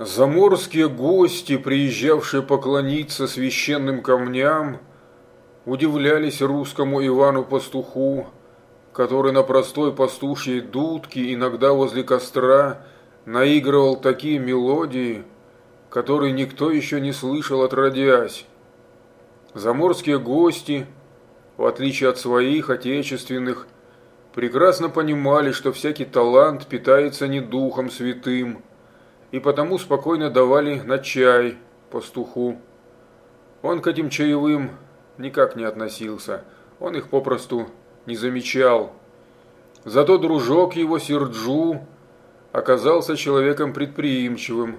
Заморские гости, приезжавшие поклониться священным камням, удивлялись русскому Ивану-пастуху, который на простой пастушьей дудке, иногда возле костра, наигрывал такие мелодии, которые никто еще не слышал отродясь. Заморские гости, в отличие от своих отечественных, прекрасно понимали, что всякий талант питается не духом святым, и потому спокойно давали на чай пастуху. Он к этим чаевым никак не относился, он их попросту не замечал. Зато дружок его Серджу оказался человеком предприимчивым.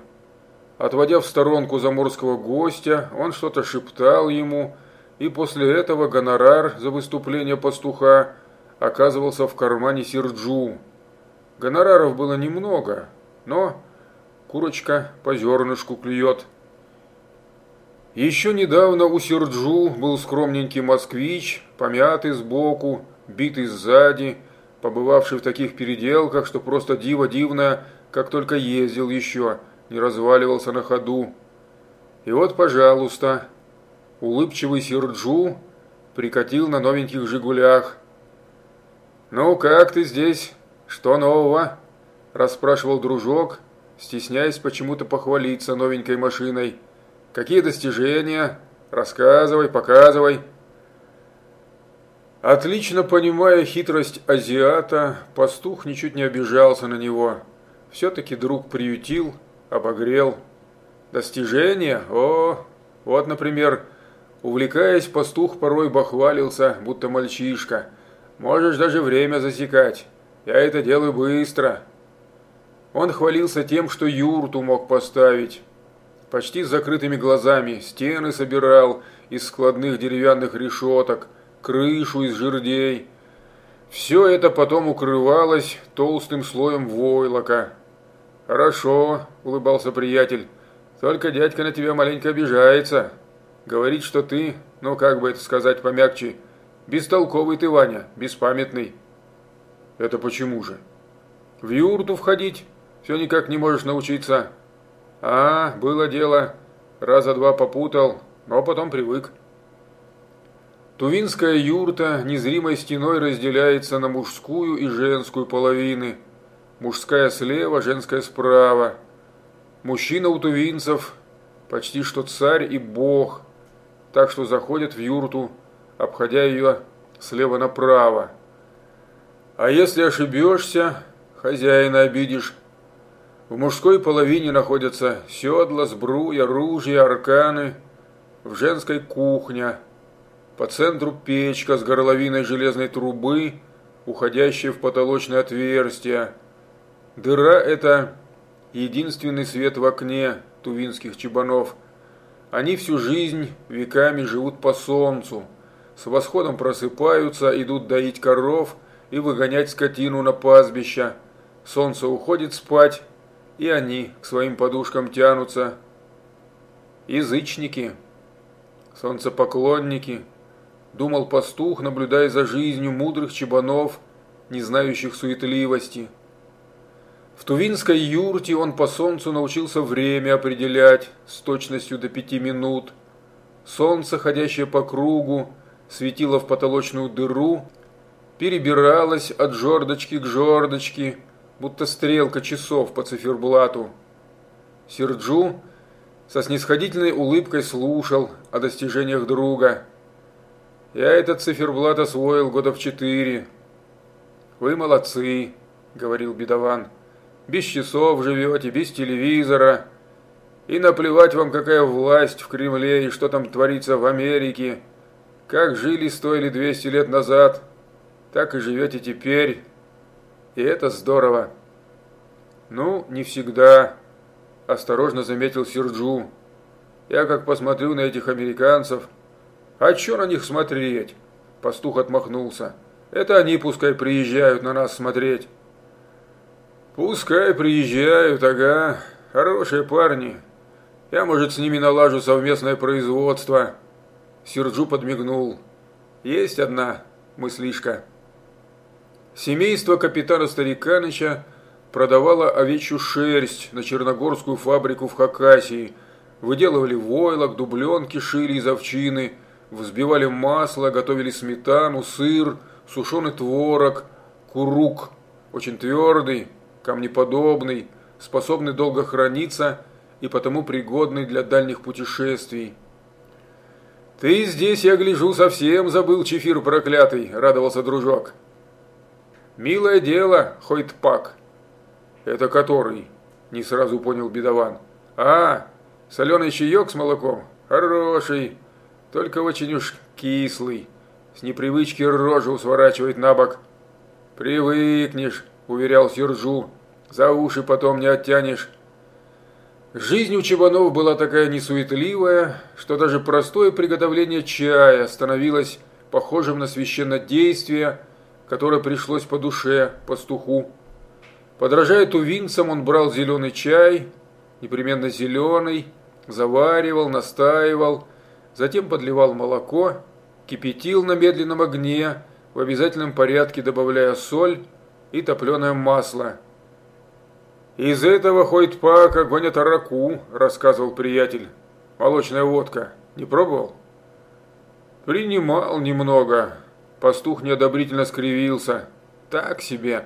Отводя в сторонку заморского гостя, он что-то шептал ему, и после этого гонорар за выступление пастуха оказывался в кармане Серджу. Гонораров было немного, но курочка по зернышку клюет. Еще недавно у Серджу был скромненький москвич, помятый сбоку, битый сзади, побывавший в таких переделках, что просто диво дивное, как только ездил еще, не разваливался на ходу. И вот, пожалуйста, улыбчивый Серджу прикатил на новеньких «Жигулях». «Ну, как ты здесь? Что нового?» – расспрашивал дружок – стесняясь почему-то похвалиться новенькой машиной. «Какие достижения? Рассказывай, показывай». Отлично понимая хитрость азиата, пастух ничуть не обижался на него. Все-таки друг приютил, обогрел. Достижения? О, вот, например, увлекаясь, пастух порой бахвалился, будто мальчишка. Можешь даже время засекать. Я это делаю быстро. Он хвалился тем, что юрту мог поставить. Почти с закрытыми глазами стены собирал из складных деревянных решеток, крышу из жердей. Все это потом укрывалось толстым слоем войлока. «Хорошо», – улыбался приятель, – «только дядька на тебя маленько обижается. Говорит, что ты, ну как бы это сказать помягче, бестолковый ты, Ваня, беспамятный». «Это почему же?» «В юрту входить?» Все никак не можешь научиться. А, было дело. Раза два попутал, но потом привык. Тувинская юрта незримой стеной разделяется на мужскую и женскую половины. Мужская слева, женская справа. Мужчина у тувинцев почти что царь и бог, так что заходят в юрту, обходя ее слева направо. А если ошибешься, хозяина обидишь, в мужской половине находятся седла, сбруя, ружья, арканы. В женской кухня. По центру печка с горловиной железной трубы, уходящей в потолочное отверстие. Дыра – это единственный свет в окне тувинских чебанов. Они всю жизнь веками живут по солнцу. С восходом просыпаются, идут доить коров и выгонять скотину на пастбища. Солнце уходит спать, и они к своим подушкам тянутся. Язычники, солнцепоклонники, думал пастух, наблюдая за жизнью мудрых чебанов, не знающих суетливости. В Тувинской юрте он по солнцу научился время определять с точностью до пяти минут. Солнце, ходящее по кругу, светило в потолочную дыру, перебиралось от жердочки к жердочке, будто стрелка часов по циферблату. Серджу со снисходительной улыбкой слушал о достижениях друга. «Я этот циферблат освоил года в четыре». «Вы молодцы», — говорил бедован. «Без часов живете, без телевизора. И наплевать вам, какая власть в Кремле и что там творится в Америке. Как жили сто или двести лет назад, так и живете теперь». И это здорово. Ну, не всегда, осторожно заметил Серджу. Я как посмотрю на этих американцев. А что на них смотреть? Пастух отмахнулся. Это они пускай приезжают на нас смотреть. Пускай приезжают, ага. Хорошие парни. Я, может, с ними налажу совместное производство. Серджу подмигнул. Есть одна мыслишка. Семейство капитана Стариканыча продавала овечью шерсть на черногорскую фабрику в Хакасии, выделывали войлок, дубленки шили из овчины, взбивали масло, готовили сметану, сыр, сушеный творог, курук, очень твердый, камнеподобный, способный долго храниться и потому пригодный для дальних путешествий. «Ты здесь, я гляжу, совсем забыл чефир проклятый», – радовался дружок. «Милое дело, Хойт-Пак». «Это который?» – не сразу понял бедован. «А, соленый чаек с молоком? Хороший, только очень уж кислый. С непривычки рожу сворачивает на бок». «Привыкнешь», – уверял Сержу. «За уши потом не оттянешь». Жизнь у Чебанов была такая несуетливая, что даже простое приготовление чая становилось похожим на священнодействие, которое пришлось по душе пастуху. Подражая тувинцам, он брал зеленый чай, непременно зеленый, заваривал, настаивал, затем подливал молоко, кипятил на медленном огне, в обязательном порядке добавляя соль и топленое масло – «Из этого ходит пака гонят араку», – рассказывал приятель. «Молочная водка. Не пробовал?» «Принимал немного». Пастух неодобрительно скривился. «Так себе.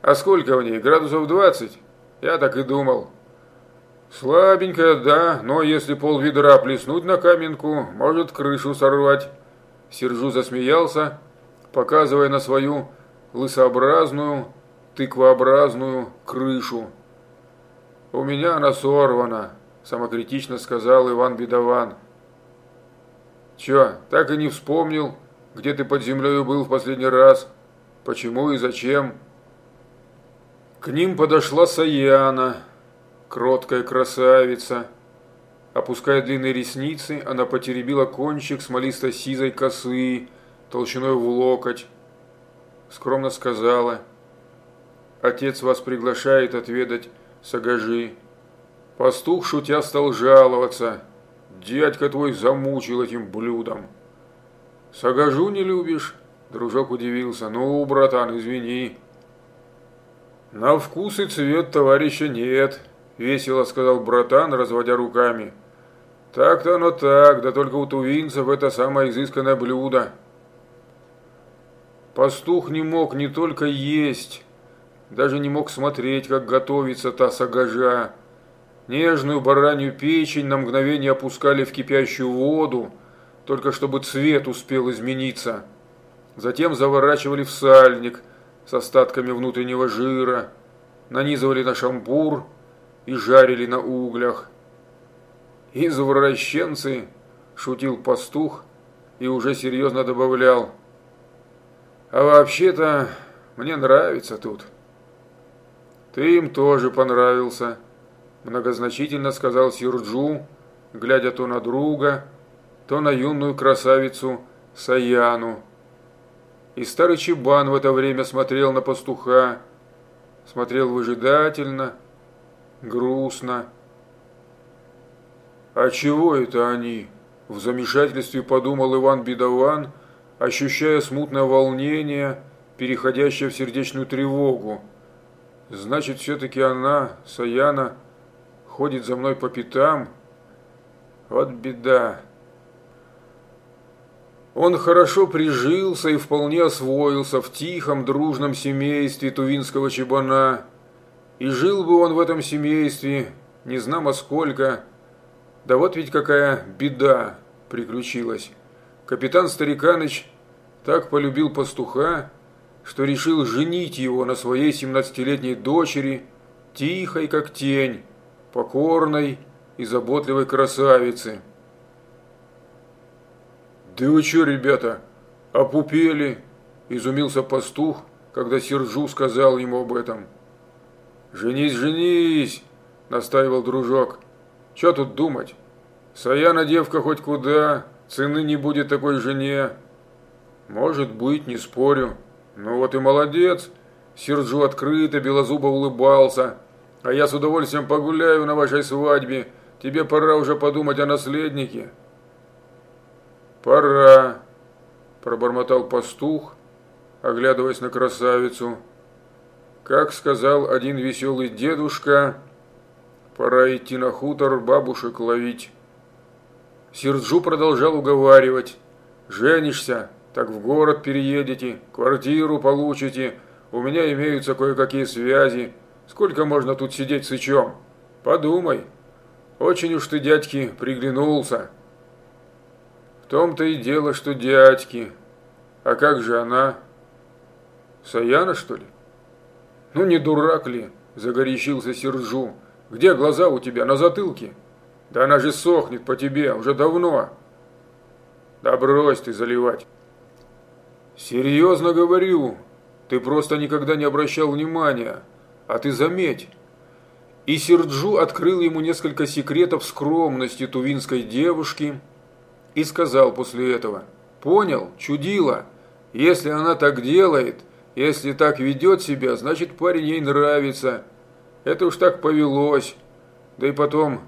А сколько в ней? Градусов двадцать?» «Я так и думал». «Слабенькая, да, но если пол ведра плеснуть на каменку, может крышу сорвать». Сержу засмеялся, показывая на свою лысообразную, тыквообразную крышу. «У меня она сорвана», – самокритично сказал Иван Бедован. «Чё, так и не вспомнил, где ты под землей был в последний раз? Почему и зачем?» К ним подошла Саяна, кроткая красавица. Опуская длинные ресницы, она потеребила кончик смолисто-сизой косы, толщиной в локоть. Скромно сказала – Отец вас приглашает отведать сагажи. Пастух, шутя, стал жаловаться. Дядька твой замучил этим блюдом. Сагажу не любишь? Дружок удивился. Ну, братан, извини. На вкус и цвет товарища нет, весело сказал братан, разводя руками. Так-то оно так, да только у тувинцев это самое изысканное блюдо. Пастух не мог не только есть, даже не мог смотреть, как готовится та сагажа. Нежную баранью печень на мгновение опускали в кипящую воду, только чтобы цвет успел измениться. Затем заворачивали в сальник с остатками внутреннего жира, нанизывали на шампур и жарили на углях. «Извращенцы!» – шутил пастух и уже серьезно добавлял. «А вообще-то мне нравится тут». «Ты им тоже понравился», – многозначительно сказал Сирджу, глядя то на друга, то на юную красавицу Саяну. И старый Чебан в это время смотрел на пастуха, смотрел выжидательно, грустно. «А чего это они?» – в замешательстве подумал Иван Бедован, ощущая смутное волнение, переходящее в сердечную тревогу. Значит, все-таки она, Саяна, ходит за мной по пятам. Вот беда. Он хорошо прижился и вполне освоился в тихом, дружном семействе тувинского чебана. И жил бы он в этом семействе, не знамо сколько. Да вот ведь какая беда приключилась. Капитан Стариканыч так полюбил пастуха, что решил женить его на своей семнадцатилетней дочери, тихой как тень, покорной и заботливой красавице. «Да вы что, ребята, опупели?» – изумился пастух, когда Сержу сказал ему об этом. «Женись, женись!» – настаивал дружок. «Че тут думать? Саяна девка хоть куда, цены не будет такой жене». «Может быть, не спорю», «Ну вот и молодец!» Серджу открыто, белозубо улыбался. «А я с удовольствием погуляю на вашей свадьбе. Тебе пора уже подумать о наследнике». «Пора», – пробормотал пастух, оглядываясь на красавицу. Как сказал один веселый дедушка, пора идти на хутор бабушек ловить. Серджу продолжал уговаривать. «Женишься, так в город переедете, квартиру получите, у меня имеются кое-какие связи. Сколько можно тут сидеть сычом? Подумай. Очень уж ты, дядьки, приглянулся». «В том-то и дело, что дядьки. А как же она?» «Саяна, что ли?» «Ну не дурак ли?» – загорячился Сержу. «Где глаза у тебя? На затылке?» «Да она же сохнет по тебе уже давно». «Да брось ты заливать». «Серьезно говорю, ты просто никогда не обращал внимания, а ты заметь». И Серджу открыл ему несколько секретов скромности тувинской девушки и сказал после этого, «Понял, чудила, если она так делает, если так ведет себя, значит парень ей нравится. Это уж так повелось. Да и потом,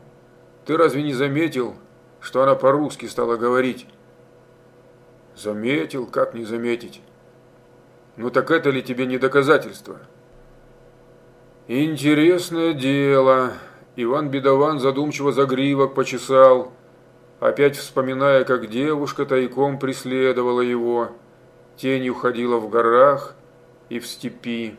ты разве не заметил, что она по-русски стала говорить? Заметил, как не заметить? Ну так это ли тебе не доказательство? Интересное дело. Иван Бедован задумчиво загривок почесал, опять вспоминая, как девушка тайком преследовала его. Тень уходила в горах, и в степи.